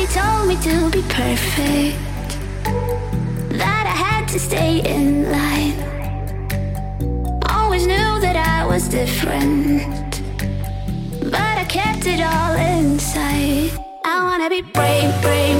Somebody told me to be perfect, that I had to stay in line. Always knew that I was different, but I kept it all inside. I wanna be brave, brave.